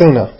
挣的。